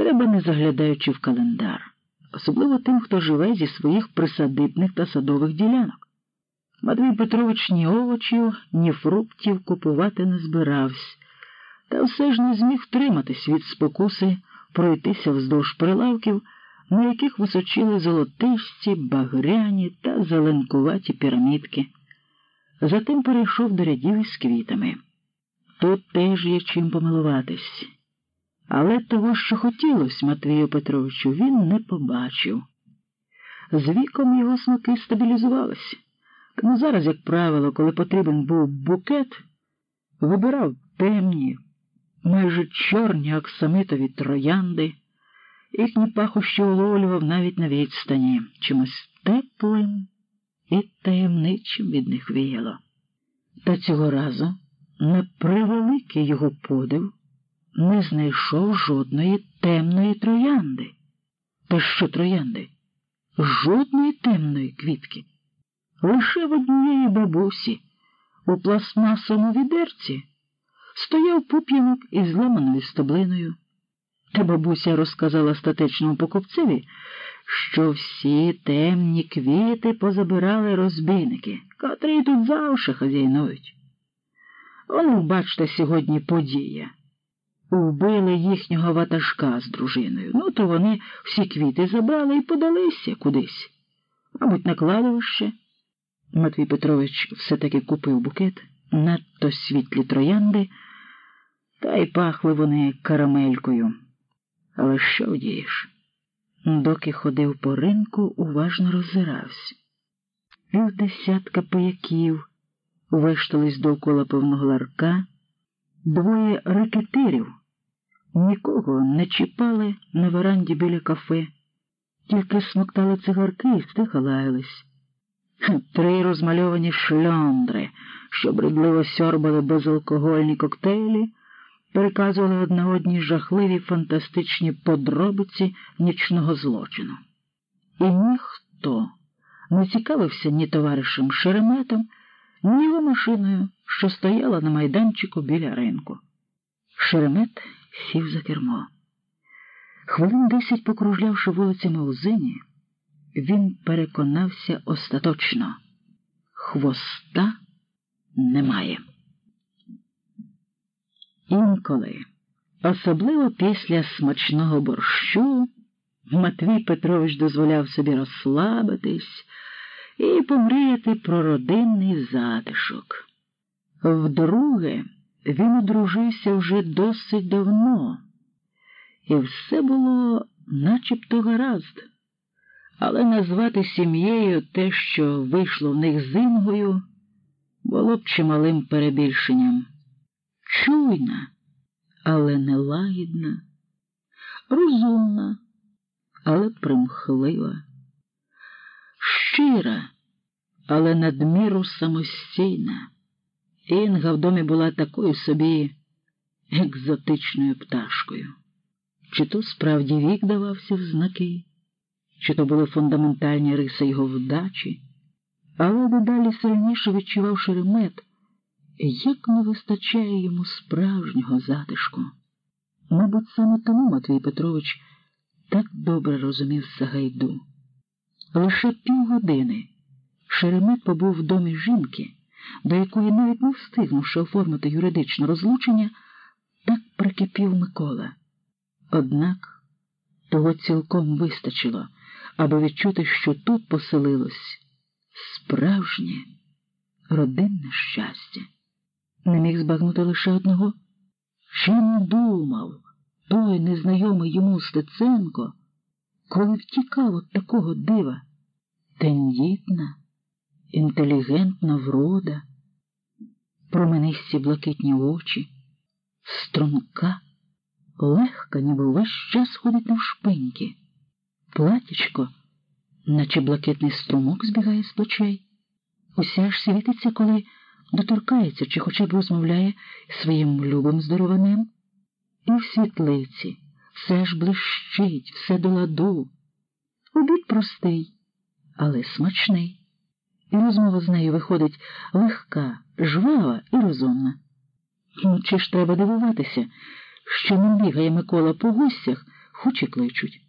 треба не заглядаючи в календар, особливо тим, хто живе зі своїх присадибних та садових ділянок. Матвій Петрович ні овочів, ні фруктів купувати не збирався, та все ж не зміг втриматись від спокуси пройтися вздовж прилавків, на яких височили золотисті, багряні та зеленкуваті пірамідки. Затим перейшов до рядів із квітами. Тут теж є чим помилуватись. Але того, що хотілося Матвію Петровичу, він не побачив. З віком його смаки стабілізувалися. Ну зараз, як правило, коли потрібен був букет, вибирав темні, майже чорні оксамитові троянди, їхні пахощі уловлював навіть на відстані, чимось теплим і таємничим від них віяло. Та цього разу, на превеликий його подив, не знайшов жодної темної троянди. Та що троянди? Жодної темної квітки. Лише в однієї бабусі у пластмасовому відерці стояв пуп'янок із зламаною стеблиною. Та бабуся розказала статечному покупцеві, що всі темні квіти позабирали розбійники, котрі тут завше хазяйнують. Воно, бачте, сьогодні подія. Вбили їхнього ватажка з дружиною. Ну, то вони всі квіти забрали і подалися кудись, мабуть, на кладовище. Матвій Петрович все-таки купив букет, надто світлі троянди, та й пахли вони карамелькою. Але що вдієш? Доки ходив по ринку, уважно роззирався. Півдесятка пияків вештались довкола повного ларка, двоє рекетирів нікого не чіпали на веранді біля кафе, тільки смоктали цигарки і стиха лаялись. Три розмальовані шльондри, що бредливо сьорбали безалкогольні коктейлі, переказували одна одній жахливі фантастичні подробиці нічного злочину. І ніхто не цікавився ні товаришем Шереметом, ні його машиною, що стояла на майданчику біля ринку. Шеремет сів за кермо. Хвилин десять покружлявши вулицями Узині, він переконався остаточно хвоста немає. Інколи, особливо після смачного борщу, Матвій Петрович дозволяв собі розслабитись і помріяти про родинний затишок. Вдруге, він одружився вже досить давно, і все було начебто гаразд але назвати сім'єю те, що вийшло в них з Інгою, було б чималим перебільшенням. Чуйна, але нелагідна, розумна, але примхлива, щира, але надміру самостійна. Інга в домі була такою собі екзотичною пташкою. Чи то справді вік давався в знаки? чи то були фундаментальні риси його вдачі, але дедалі сильніше відчував шеремет, як не вистачає йому справжнього затишку. Мабуть, саме тому Матвій Петрович так добре розумів Сагайду. Лише півгодини Шеремет побув в домі жінки, до якої навіть не встигнувши оформити юридичне розлучення, так прикипів Микола. Однак того цілком вистачило аби відчути, що тут поселилось справжнє родинне щастя. Не міг збагнути лише одного. Чим думав той незнайомий йому Стеценко, коли втікав від такого дива, тендітна, інтелігентна врода, променисті блакитні очі, струнка, легка, ніби весь час ходить на шпиньки платічко, наче блакитний струмок збігає з плечей. Уся ж світиться, коли доторкається чи хоча б розмовляє своїм любим здорованим. І в світлиці все ж блищить, все до ладу. Обід простий, але смачний. І розмова з нею виходить легка, жвава і розумна. Ну, чи ж треба дивуватися, що не бігає Микола по гостях, хоч і кличуть.